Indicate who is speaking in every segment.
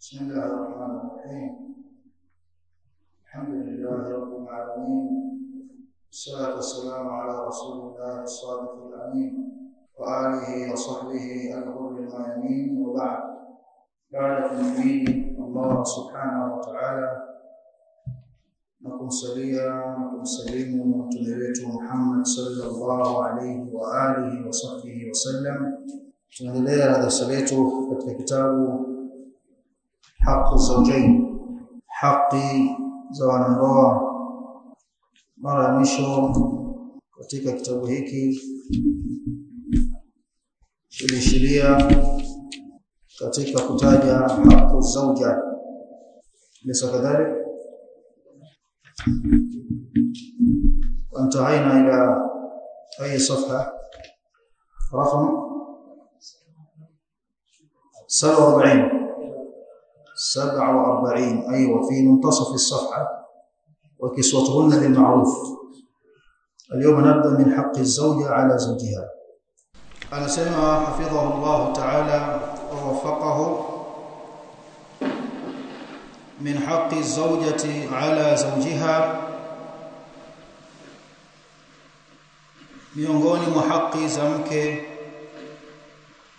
Speaker 1: بسم الله الرحمن الرحيم. الحمد لله رب العالمين. والصلاة والسلام على رسول الله الصادق الأمين وآله وصحبه الغر الميامين. وبعد. بعد تنبيه الله سبحانه وتعالى wetu Muhammad sallallahu alayhi wa alihi wa sahbihi wasallam. Tunaendelea na darasa letu katika kitabu حق الزوجين حق زوال الله مرة نشو وتيك كتابه هيكي شلي شليا تتيك كتاجة حق الزوجة ليس كذلك وانتهينا إلى أي صفحة. رقم. 47 47 أيوة في منتصف الصفحة. وكسوتهن بالمعروف. اليوم نبدأ من حق الزوجة على زوجها. أنا سمع حفظه الله تعالى ووفقه من حق الزوجة على زوجها. miongoni mwa haki za mke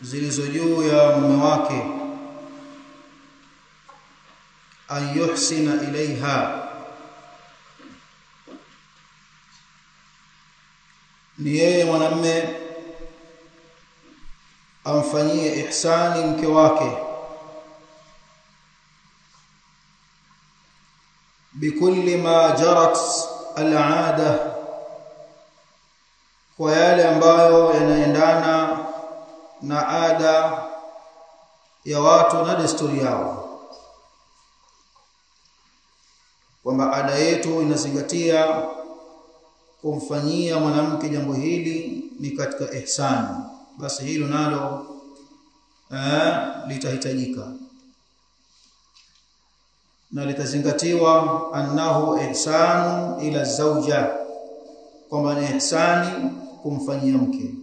Speaker 1: zilizo ya mume wake an yuhsina ilaiha ni yeye mwanamme amfanyie ihsani mke wake. Bikulli ma jarat al'ada kwa yale ambayo yanaendana na ada ya watu na desturi yao kwamba ada yetu inazingatia kumfanyia mwanamke jambo hili ni katika ihsani basi hilo nalo eh, litahitajika. Na litazingatiwa annahu ihsanu ila zauja kwamba ni ihsani kumfanyia mke.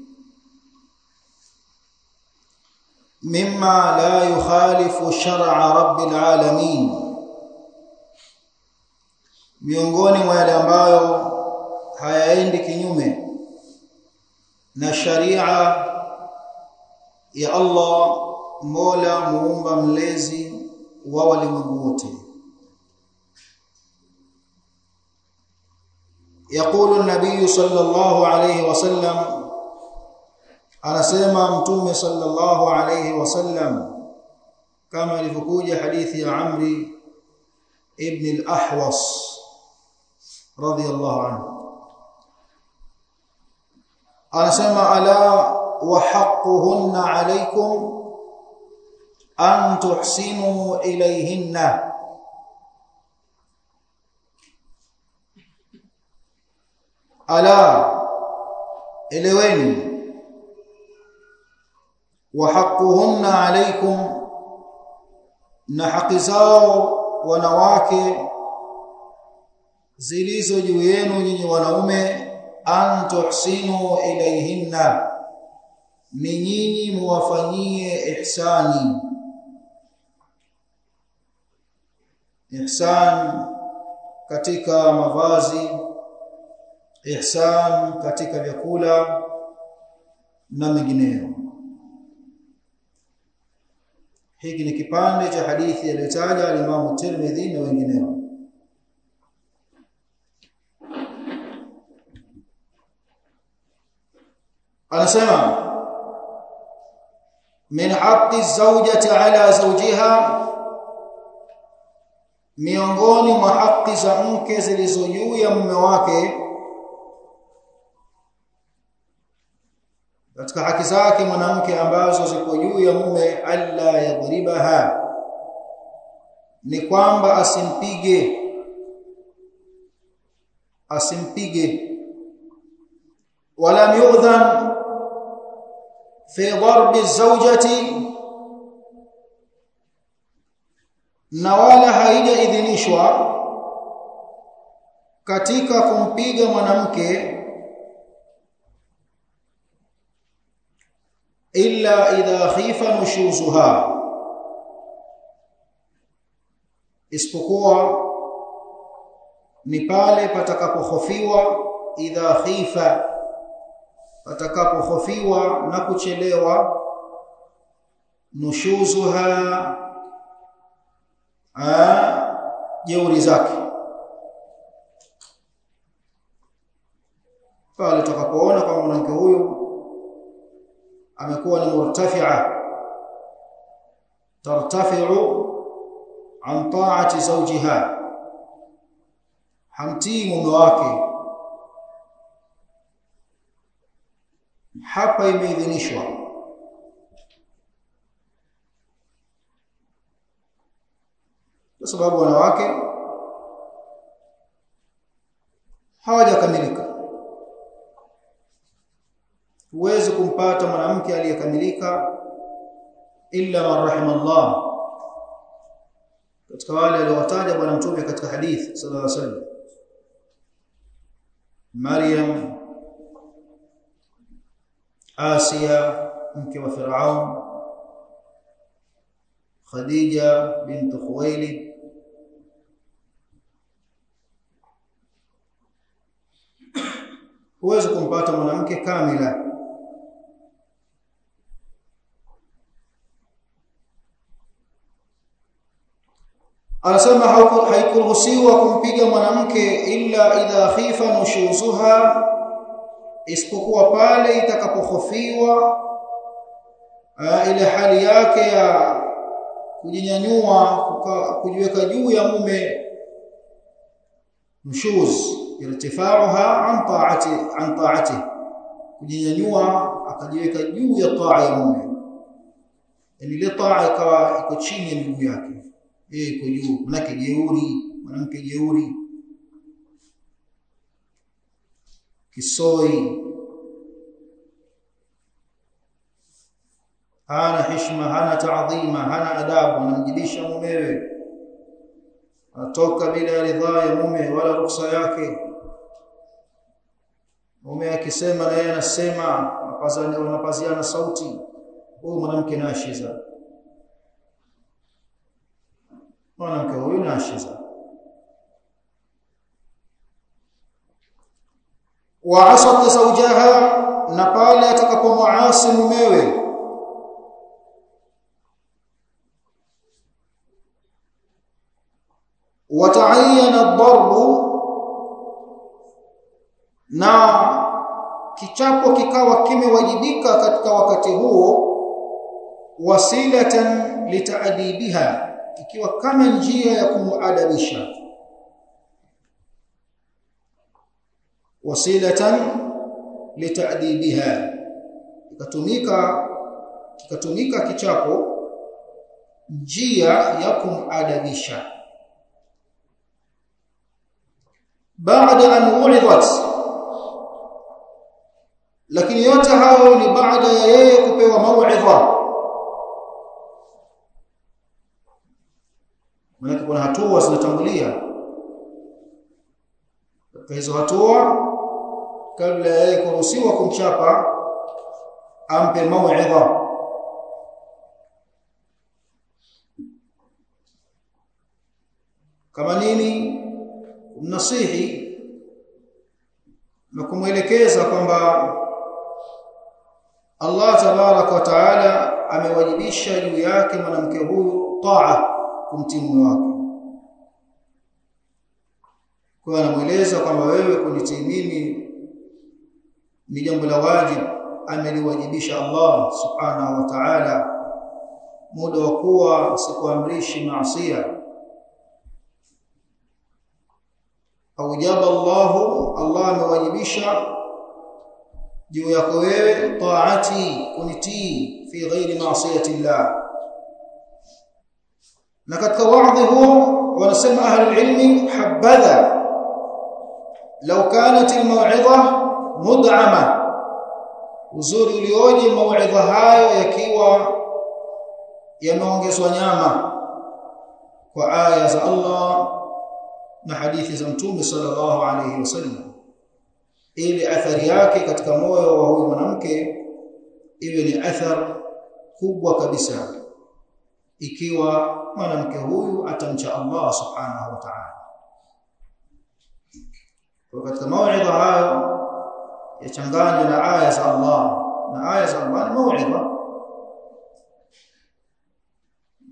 Speaker 1: Mimma la yukhalifu shar'a rabbil alamin miongoni mwa yale ambayo hayaendi kinyume na sharia ya Allah Mola muumba mlezi wa walimwengu wote. Yaqulu an-nabiy sallallahu alayhi wasallam, anasema mtume sallallahu alayhi wasallam kama ilivyokuja hadithi ya Amri ibn al-Ahwas رضي الله عنه. أنسمع على وحقهن عليكم أن تحسنوا إليهن. ألا إلوين. وحقهن عليكم نحقزاو ونواكي. Zilizo juu yenu nyinyi wanaume an tuhsinu ilayhinna ni nyinyi muwafanyie ihsani. Ihsan katika mavazi ihsan katika vyakula na mengineyo. Hiki ni kipande cha hadithi aliyotaja al-Imam Tirmidhi na wengineo anasema min haqqi zawjati ala zawjiha miongoni mwa haki za mke zilizo juu ya mume wake katika haki zake mwanamke ambazo ziko juu ya mume alla yadhribaha ni kwamba asimpige asimpige. Wala yu'dhan fi dharbi zawjati na wala haijaidhinishwa katika kumpiga mwanamke illa idha khifa nushuzuha. Isipokuwa ni pale patakapohofiwa idha khifa patakapohofiwa na kuchelewa nushuzuha jeuri zake. Pale tukapoona kwa mwanamke huyu amekuwa ni murtafi'a tartafi'u an ta'ati zawjiha hamtii mume wake hapa imeidhinishwa. Kwa sababu wanawake hawajakamilika. Huwezi kumpata mwanamke aliyekamilika illa man rahimallah katika wale aliowataja bwana mtume katika hadithi sallallahu alaihi wasallam. Maryam Asia mke wa Firaun Khadija bint Khuwailid huwezi kumpata mwanamke kamila anasema haikuruhusiwa kumpiga mwanamke illa idha khifa nushuzuha isipokuwa pale itakapohofiwa ile hali yake ya kujinyanyua kujiweka juu ya mume mshuz irtifa'uha an ta'ati an ta'ati. Kujinyanyua akajiweka juu ya taa ya mume. Yani ile taa ikawa iko chini ya miguu yake. Yeye iko juu manake jeuri mwanamke jeuri kisoi. Hana heshima hana taadhima hana adabu anamjidisha mumewe. Anatoka bila ridhaa ya mume wala ruksa yake. Mume akisema na yeye anasema wanapaziana sauti. Huyu mwanamke naashiza mwanamke huyu nashiza wa asat zawjaha na pale atakapomuasi mumewe. Wataayyana ad-darbu na kichapo kikawa kimewajibika katika wakati huo wasilatan litaadibiha ikiwa kama njia ya kumuadabisha wasilatan litadibiha ikatumika kikatumika kichapo njia ya kumadabisha baada an u'idhat lakini yote hayo ni baada ya yeye kupewa mau'idha maana kuna hatua zinatangulia. Katika hizo hatua kabla ya kuruhusiwa kumchapa ampe mau'idha kama nini nasihi na kumwelekeza kwamba Allah tabarak wa taala amewajibisha juu yake mwanamke huyu taa kumtimu wake kwa anamueleza kwamba wewe kunitii mimi ni jambo la wajibu ameliwajibisha Allah subhanahu wa ta'ala muda wa kuwa sikuamrishi maasiya aujaba Allah Allah amewajibisha juu yako wewe taati kunitii fi ghairi maasiyati Allah na katika wadhi huo wanasema ahli ilmi habadha law kanat almaw'idha mud'ama uzuri ulioje mauidha hayo yakiwa yameongezwa nyama kwa aya za Allah na hadithi za mtume sallallahu alayhi wasallam. Ili athari yake katika moyo wa huyu mwanamke iwe ni athar kubwa kabisa. Ikiwa mwanamke huyu atamcha Allah subhanahu wa ta'ala. Kwa katika mauidha hayo yachanganywa na aya za Allah na aya za Allah ni mauidha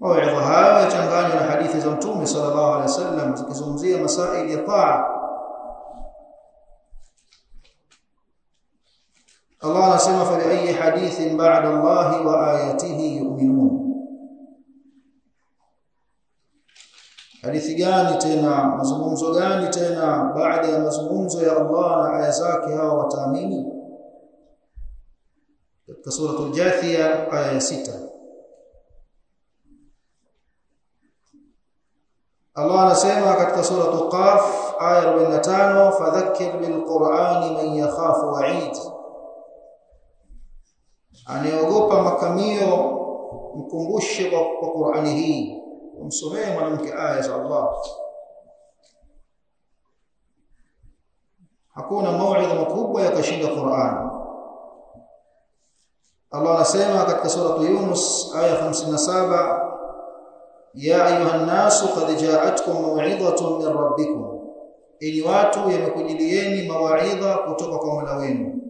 Speaker 1: mauidha hayo yachanganywa na hadithi za mtume sallallahu alaihi wasallam zikizungumzia masaili ya taa Allah anasema fa bi ayi hadithin ba'da Allah wa ayatihi yu'minun hadithi gani tena? Mazungumzo gani tena baada ya mazungumzo ya Allah na aya zake hao wataamini? Katika suratul Jathiya aya ya sita. Allah anasema katika suratul qaf aya 45 fadhakkir bilqur'ani man yakhafu wa'id. Anayeogopa makamio mkumbushe kwa Qur'ani hii umsomee mwanamke aya za Allah. Hakuna mauidha makubwa yakashinda Qur'an. Allah anasema katika sura Yunus aya 57 ya ayuha nasu qad ja'atkum maw'idhatun min rabbikum. Ili watu yamekujilieni mawaidha kutoka kwa Mola wenu.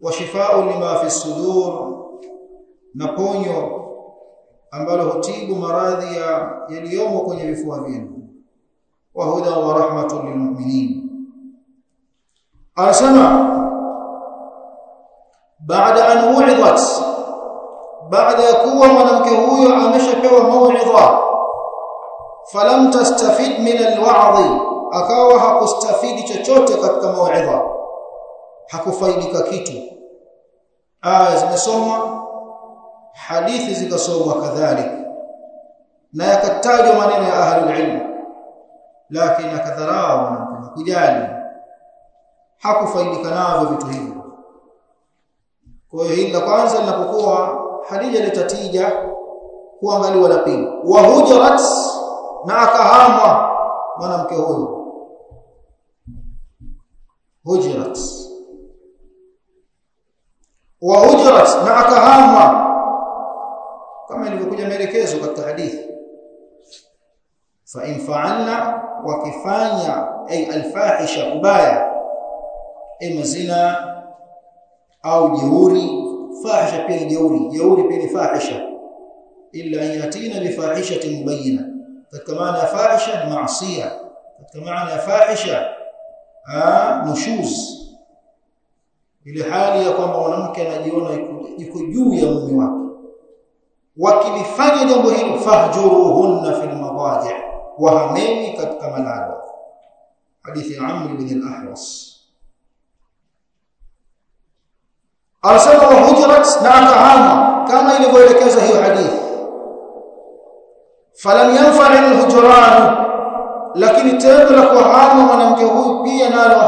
Speaker 1: Wa lima fi sudur na ponyo ambalo hutibu maradhi ya yaliyomo kwenye vifua vyenu. Wa huda wa rahmatun lilmu'minin anasema baada an wu'idhat baada ya kuwa mwanamke huyo ameshapewa mauidha falam tastafid min alwa'dhi akawa hakustafidi chochote katika mauidha hakufaidika kitu. Aya zimesomwa hadithi zikasomwa kadhalika na yakatajwa maneno ya ahli alilm lakini akadharau na kujali hakufaidika navyo vitu hivyo. Kwa hiyo hili la kwanza linapokuwa hadija litatija kuangaliwa la pili. Wa hujrat na akahamwa mwanamke huyo hujrat wa hujrat na akahamwa kama ilivyokuja maelekezo katika hadithi. Fa in fa'alna wakifanya ay alfahisha ubaya ay mazina au jeuri fahisha pia jeuri jeuri pia ni fahisha. Illa yatina bi fahishatin mubayyina. Katika maana ya fahisha ni maasiya katika maana ya fahisha nushuz. Ile hali ya kwamba mwanamke anajiona yuko juu ya mume wake wakilifanya jambo hilo fahjuruhunna fil madaji wahameni katika malalo hadithi ya Amr bin al-Ahwas. Anasema wa hujurat na akahama kama ilivyoelekeza hiyo hadithi. Falam yanfa'i al-hujran lakini tendo la kuhama mwanamke huyu pia nalo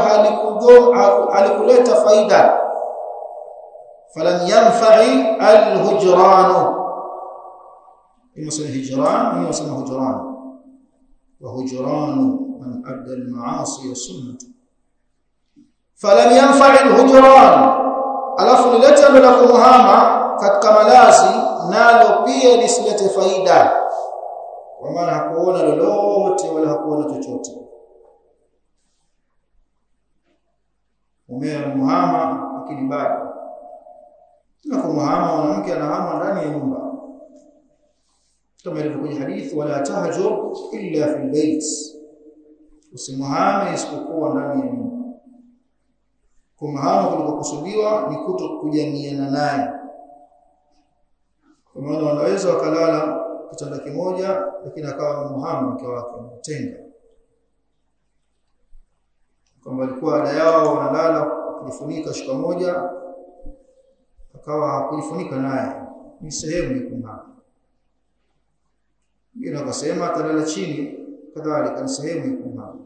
Speaker 1: halikuleta faida. Falam yanfa'i al-hujran imesema hijran imesema hujran wa hujran man adda al-ma'asi wa sunnah falam yanfa'i al-hujran alafu lile tendo la kumuhama katika malazi nalo pia lisilete faida kwa maana hakuona lolote wala hakuona chochote umea muhama lakini bado na kumuhama mwanamke anahama ndani ya nyumba kama ilivyokuja hadithi wala tahjur illa fil bait usimuhame isipokuwa ndani ya nyumba. Kumhama kulikokusudiwa ni kuto kujamiana naye. Kwa maana wanaweza wakalala kitanda kimoja lakini akawa muhama mke wake mtenga. Kwamba alikuwa ada yao wanalala kujifunika shuka moja akawa hakujifunika naye. Ni sehemu ya kumhama wengine wakasema atalala chini kadhalika ni sehemu ya kumhama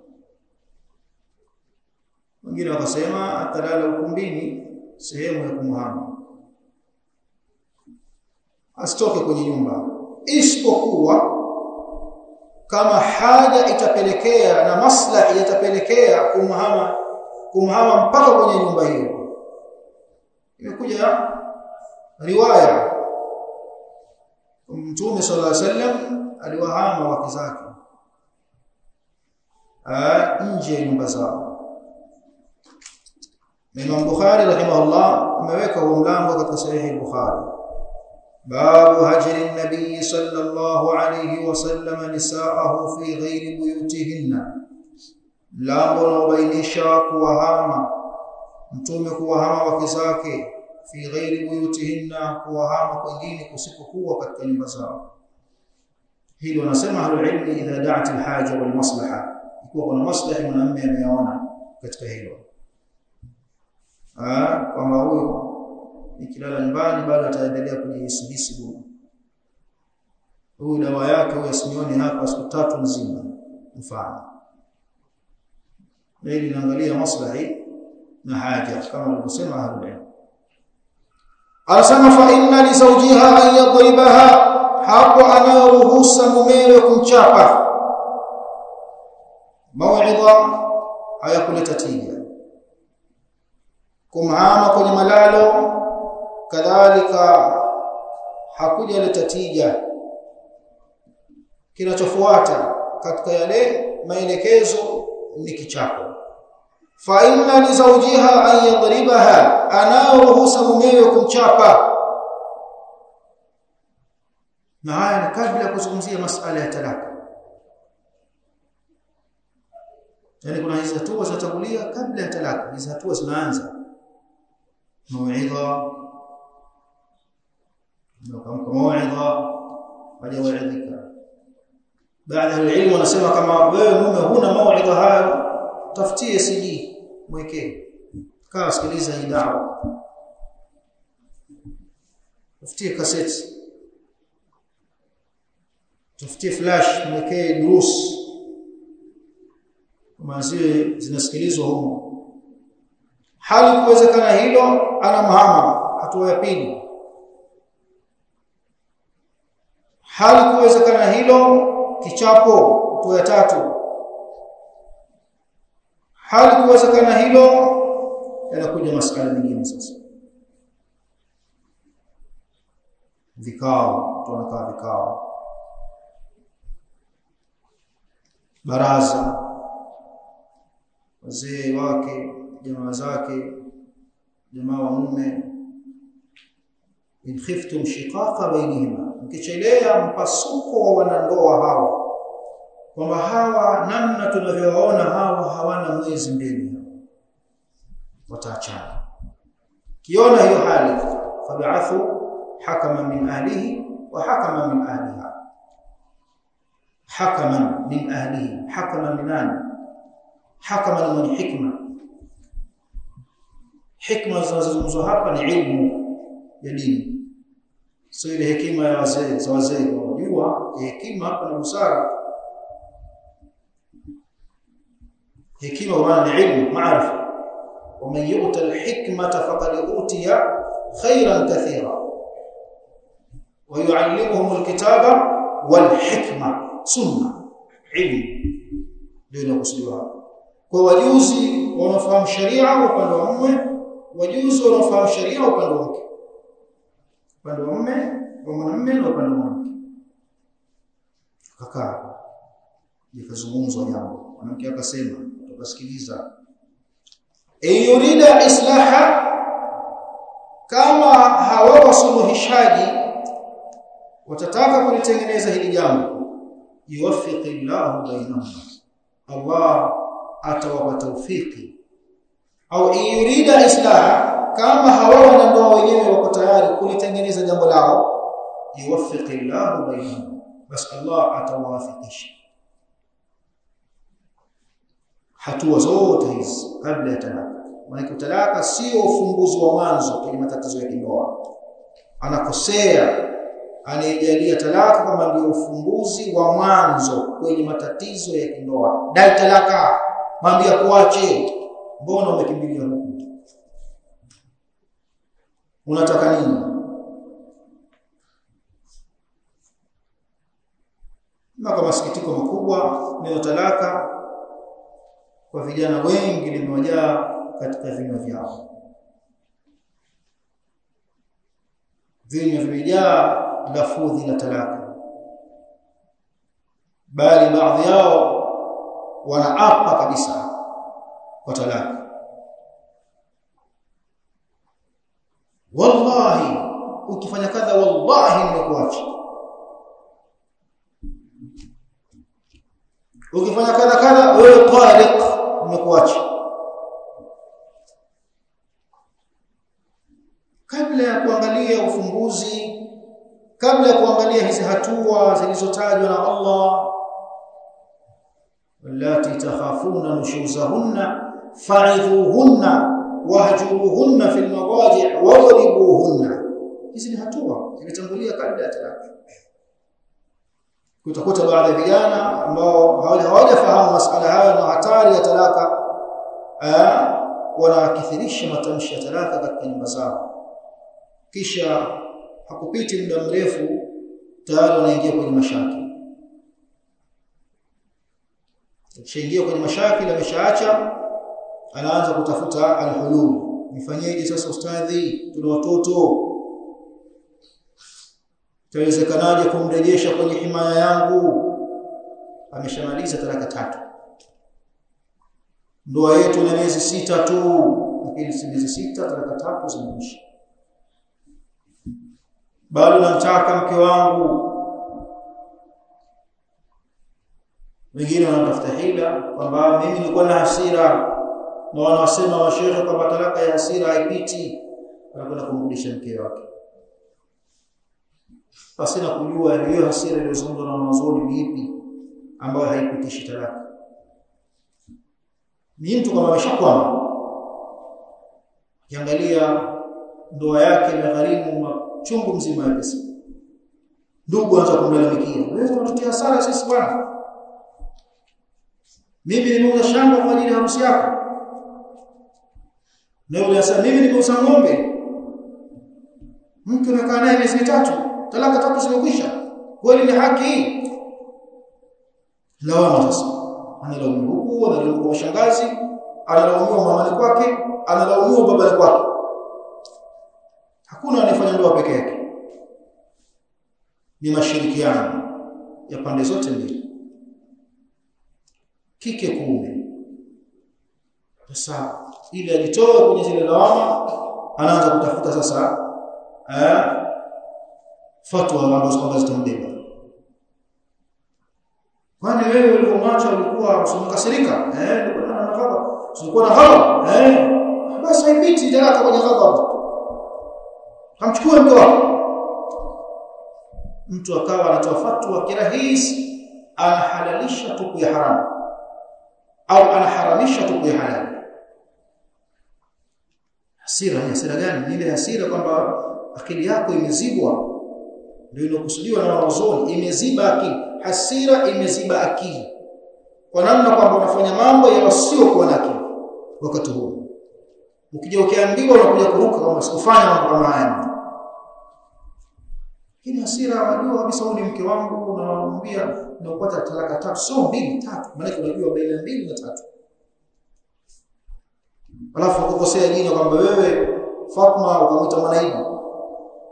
Speaker 1: wengine wakasema atalala ukumbini sehemu ya kumhama asitoke kwenye nyumba. Isipokuwa kama haja itapelekea na maslahi yatapelekea kumhama kumhama mpaka kwenye nyumba hiyo. Imekuja riwaya. Mtume sallallahu alaihi wasallam aliwahama wake zake nje ya nyumba zao Imam Bukhari rahimahullah ameweka huo mlango katika sahihi al-Bukhari babu hajri an-nabiy sallallahu alayhi wasallam nisaahu fi ghairi buyutihinna mlango unaobainisha kuwahama mtume kuwahama wake zake fi ghairi buyutihinna kuwahama kwingine kusipokuwa katika nyumba zao hili wanasema ahlul idha da'at alhaja wal maslaha kuna maslahi mwanamume ameyaona katika hilo. Ah kwamba huyo ikilala nyumbani bado ataendelea kujihisi hisi huyu dawa yake huyu asinione hapa siku tatu nzima mfano. Hili linaangalia maslahi na haja kama walivyosema ahlulilm anasema fa inna li an yadribaha hapo anayoruhusa mumewe kumchapa. Mauidha hayakuleta tija. Kumhama kwenye malalo kadhalika hakujaleta tija. Kinachofuata katika yale maelekezo ni kichapo. Fa inna li zawjiha an yadribaha anaruhusa mumewe kumchapa na haya ni kabla ya kuzungumzia masala ya talaka. Yani kuna hizo hatua zinatangulia kabla ya talaka. Hizo hatua zinaanza. Mauidha. Kama mauidha. Hajawaidhika baada ya elimu wanasema kama wewe mume huna mauidha hayo tafutie CD mwekee kaa sikiliza hii dawa. Tafutie kaseti tafutie flash mwekee durus kama zile zinasikilizwa huko hali kuwezekana hilo anamhama hatua ya pili. Hali kuwezekana hilo kichapo hatua ya tatu. Hali kuwezekana hilo yanakuja masuala mengine sasa. Vikao tunakaa vikao baraza wazee wake jamaa zake jamaa wa mume. In khiftum shiqaqa bainihima mkichelea mpasuko wa wanandoa hawa kwamba hawa namna tunavyowaona hawa hawana mwezi mbili, wataachana. Kiona hiyo hali fab'athu hakama min ahlihi wa hakama min ahliha min ahlihi hakama min ahlihi hakama ni mwenye hikma zinazozungumzwa hapa ni ilmu ya dini sio ile hekima ya wazee za wazee unajua hekima hapa na busara hekima maana ni ilmu maarifa ومن يؤت الحكمة فقد أوتي خيرا كثيرا ويعلمهم الكتاب والحكمة sunna, ilmu ndio inakusudiwa. Hapo. Kwa wajuzi wanafahamu sharia upande wa mume, wajuzi wanafahamu sharia upande wa mke, upande wa mume wa mwanamume na upande wa mke. Kakaa. Nikazungumzwa jambo, mwanamke akasema, tukasikiliza. Yurida islaha, kama hawa wasuluhishaji watataka kulitengeneza hili jambo yuwaffiqillahu bainahuma, Allah atawapa tawfiki. Au yurida islaha kama hawa wanandoa wenyewe wako tayari kulitengeneza jambo lao yuwaffiqillahu bainahuma, bas Allah atawafikisha. Hatua zote hizi kabla ya talaka. Maana talaka sio ufumbuzi wa mwanzo kwenye matatizo ya kindoa. Anakosea anayejalia talaka kama ndio ufunguzi wa mwanzo kwenye matatizo ya kindoa. Dai talaka mwambie kuache mbona umekimbilia huku unataka nini? Na kwa masikitiko makubwa neno talaka kwa vijana wengi limewajaa katika vinywa vyao. Vinywa vimejaa lafudhi la talaka. bali baadhi yao wanaapa kabisa kwa talaka. Wallahi ukifanya kadha wallahi nimekuacha. Ukifanya kadha kadha wewe taliq nimekuacha. Kabla ya kuangalia ufumbuzi kabla ya kuangalia hizi hatua zilizotajwa na Allah wallati takhafuna nushuzahunna fa'idhuhunna wahjuruhunna fil madaji' wadribuhunna hizi ni hatua zimetangulia kabla ya talaka kutakuta baadhi ya vijana ambao hawajafahamu masala haya na hatari ya talaka wanakithirisha matamshi ya talaka katika nyumba zao kisha hakupiti muda mrefu tayari anaingia kwenye mashaki. Akishaingia kwenye mashaki na ameshaacha anaanza kutafuta alhulul nifanyeje sasa ustadhi? Tuna watoto. Tawezekanaje kumrejesha kwenye himaya yangu? Ameshamaliza taraka tatu. Ndoa yetu na miezi sita tu. Lakini si miezi sita talaka tatu zimeisha bado namtaka mke wangu. Wengine wanatafuta hila kwamba mimi nilikuwa na hasira. Na wanasema washehe kwamba talaka ya hasira haipiti. Anakwenda kumrudisha mke wake. Pasina kujua hiyo hasira iliyozungumzwa na wanazuoni ni ipi ambayo haipitishi talaka. Ni mtu kama ameshakwama kiangalia ndoa yake imegharimu machungu mzima ya pesa. Ndugu anza kumlalamikia. Wewe unatutia hasara sisi bwana. Mimi nimeuza shamba kwa ajili ya harusi yako. Na yule asema mimi nimeuza ng'ombe. Mke amekaa naye miezi mitatu talaka tatu zimekwisha. Kweli ni haki? Lawama sasa. Analaumiwa huku analaumiwa shangazi analaumiwa mamani kwake analaumiwa babani kwake hakuna anayefanya ndoa peke yake. Ni mashirikiano ya pande zote mbili. Kike kuume. Sasa ili alitoa kwenye zile lawama anaanza kutafuta sasa eh fatwa ambazo kwamba zitambeba. Kwani wewe ulipomwacha ulikuwa usimkasirika? Eh ulikuwa na ghadhabu ulikuwa na ghadhabu eh basi haipiti talaka kwenye ghadhabu kamchukue mke wako. Mtu akawa anatoa fatwa kirahisi anahalalisha tuku ya haramu. Au anaharamisha tuku ya halali. Hasira ni hasira gani? Ni ile hasira kwamba akili yako imezibwa. Ndio inokusudiwa na wazoni imeziba akili. Hasira imeziba akili. Kwa namna kwamba unafanya mambo yasiyokuwa na akili wakati huo ukija ukiambiwa unakuja kuruka kama usifanye mambo kama haya. Lakini hasira wajua kabisa huyu ni mke wangu unamwambia unapata talaka tatu. Sio mbili tatu. Maana unajua baina mbili na tatu. Alafu ukosea jina kwamba wewe Fatma ukamwita Mwanaidi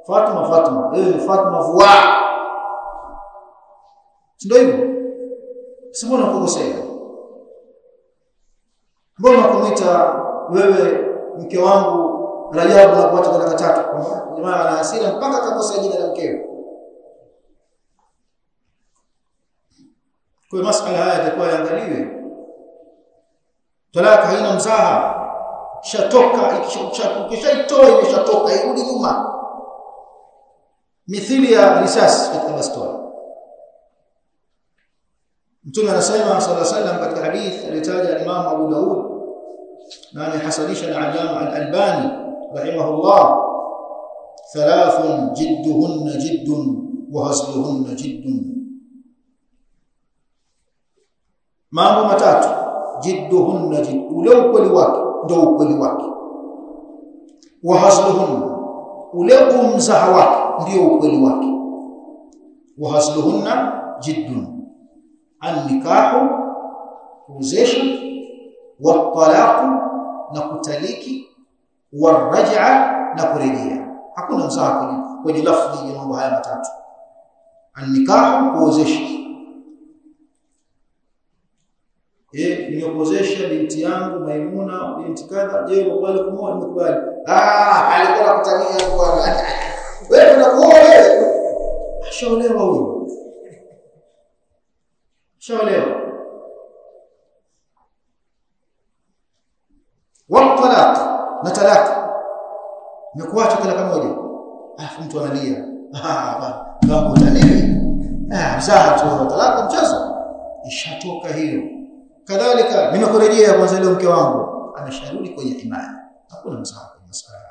Speaker 1: Fatma Fatma. Wewe ni Fatma vua. Ndio hivyo? Sio unakosea mbona kumwita wewe mke wangu Rajabu na kuacha talaka tatu jamaa ana hasira mpaka akakosa jina la mkeo kwa masuala haya yatakuwa yaangaliwe. Talaka haina mzaha. Shatoka ikishaitoa imeshatoka irudi nyuma. Mithili ya risasi katika bastola Mtume anasema sallallahu alaihi wasallam katika hadith alitaja Imam Abu Daud na amehasanisha na Allama Al-Albani rahimahullah thalathun jidduhunna jiddun wa hasluhunna jiddun mambo matatu jidduhunna jidd ule ukweli wake ndio ukweli wake wa hasluhunna ule umzaha wake ndio ukweli wake wa hasluhunna jiddun an-nikahu kuozesha wa talaqu na kutaliki wa raj'a na kurejea hakuna usawa kwenye kwenye lafzi ya mambo haya matatu an-nikahu kuozesha eh nimekuozesha binti yangu Maimuna binti kadha je ukubali kumoa nikubali ah alikuwa kutania bwana wewe unakuoa wewe ashaolewa huyo ashaolewa na talaka. Nimekuacha talaka moja alafu mtu analia. Ah ah mchezo. Ishatoka hiyo kadhalika nimekurejea kwanza leo mke wangu. Amesharudi kwenye imani. Hakuna mzaa kwenye masuala